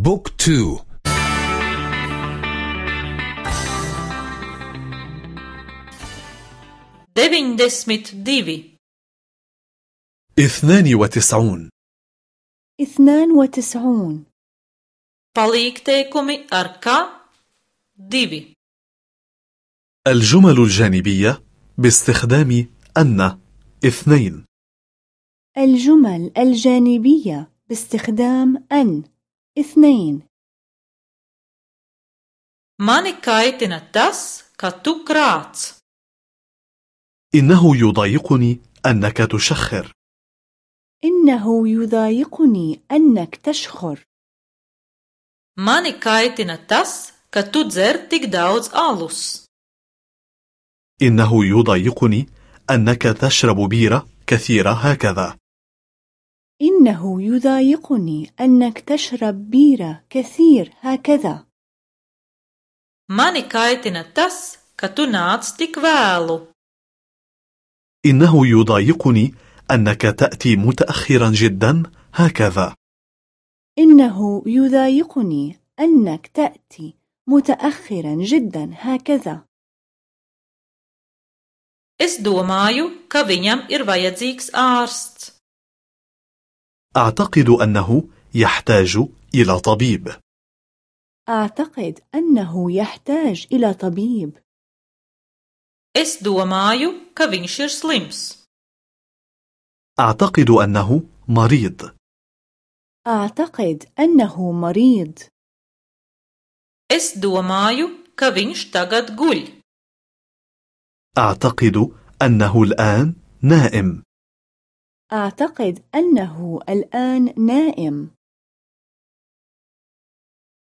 بوك تو. Deviņdesmit divi. اثنان وتسعون. اثنان وتسعون. Palīgteikumi ar ka divi. الجمل الجانبية باستخدام أن. اثنين. الجمل الجانبية باستخدام أن. اثنين mani kaitina tas, ka tu krāc. إنه يضايقني أنك تشخر إنه يضايقني أنك تشخر Mani kaitina tas, ka tu dzer tik daudz alus. إنه يضايقني أنك تشرب بيرة كثيرة هكذا إنه يضايقني أنك تشرب بيرة كثير هكذا Mani kaitina tas, ka tu nāc tik vēlu. إنه يضايقني أنك تأتي متأخرا جدا هكذا إنه يضايقني أنك تأتي متأخرا جدا هكذا Es domāju, ka viņam ir vajadzīgs ārsts. أعتقد أنه يحتاج إلى طبيب. أعتقد أنه يحتاج إلى طبيب. Es domāju, ka viņš ir slims. أعتقد أنه مريض. أعتقد أنه مريض. Es domāju, ka viņš tagad guļ. أعتقد أنه الآن نائم. أعتقد أنه الآن نائم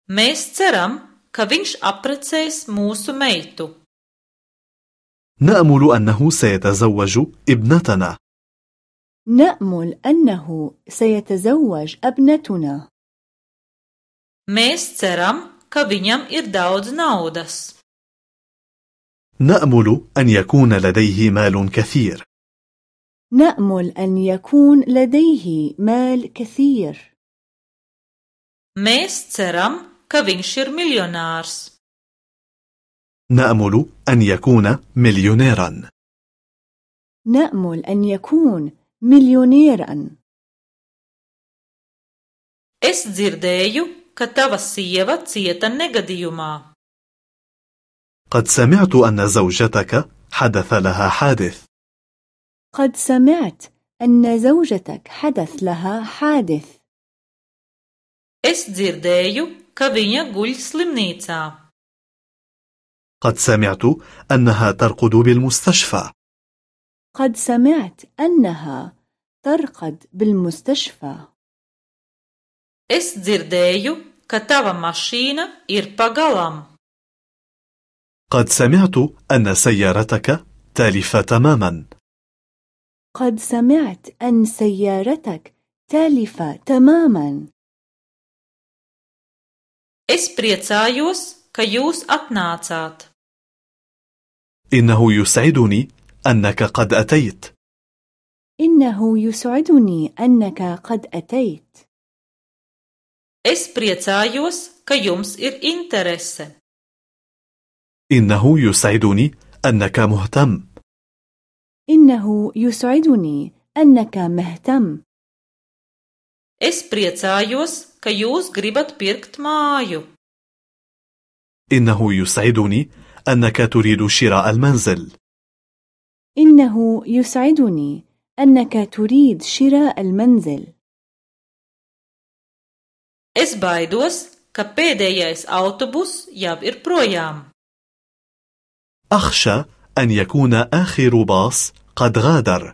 Mēs ceram, ka viņš apprecēs mūsu meitu. نأمل أنه سيتزوج ابنتنا نأمل أنه سيتزوج ابنتنا Mēs ceram, ka viņam ir daudz naudas. نأمل أن يكون لديه مال كثير نأمل أن يكون لديه مال كثير Mēs ceram, ka viņš ir miljonārs. نأمل أن يكون مليونيرا نأمل أن يكون مليونيرا Es dzirdēju, ka tava sieva cieta negadījumā. قد سمعت أن زوجتك حدث لها حادث قد سمعت أن زوجتك حدث لها حادث Es dzirdēju, ka viņa guļ slimnīcā. قد سمعت أنها ترقد بالمستشفى قد سمعت أنها ترقد بالمستشفى Es dzirdēju, ka tava mašīna ir pagalam. قد سمعت أن سيارتك تالفة تماما قد سمعت أن سيارتك تالفة تماما Es priecājos, ka jūs atnācāt. إنه يسعدني أنك قد أتيت إنه يسعدني أنك قد أتيت Es priecājos, ka jums ir interese. إنه يسعدني أنك مهتم إنه يسعدني أنك مهتم Es priecājos, ka jūs gribat pirkt māju. إنه يسعدني أنك تريد شراء المنزل إنه يسعدني أنك تريد شراء المنزل Es baidos, ka pēdējais autobus jau ir projām. أخشى أن يكون آخر باص قد غادر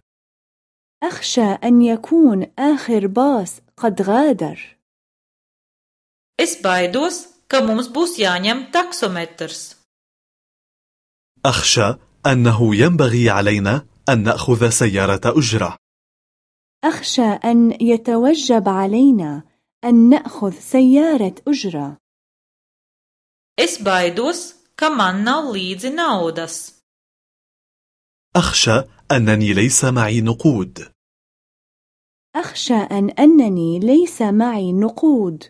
أخشى أن يكون آخر باص قد غادر Es baidos, ka mums būs jāņem taksometrs. أخشى أنه ينبغي علينا أن نأخذ سيارة أجرة أخشى أن يتوجب علينا أن نأخذ سيارة أجرة Es baidos, ka man nav līdzi naudas. أخشى أنني ليس معي نقود. أخشى أن أنني ليس معي نقود.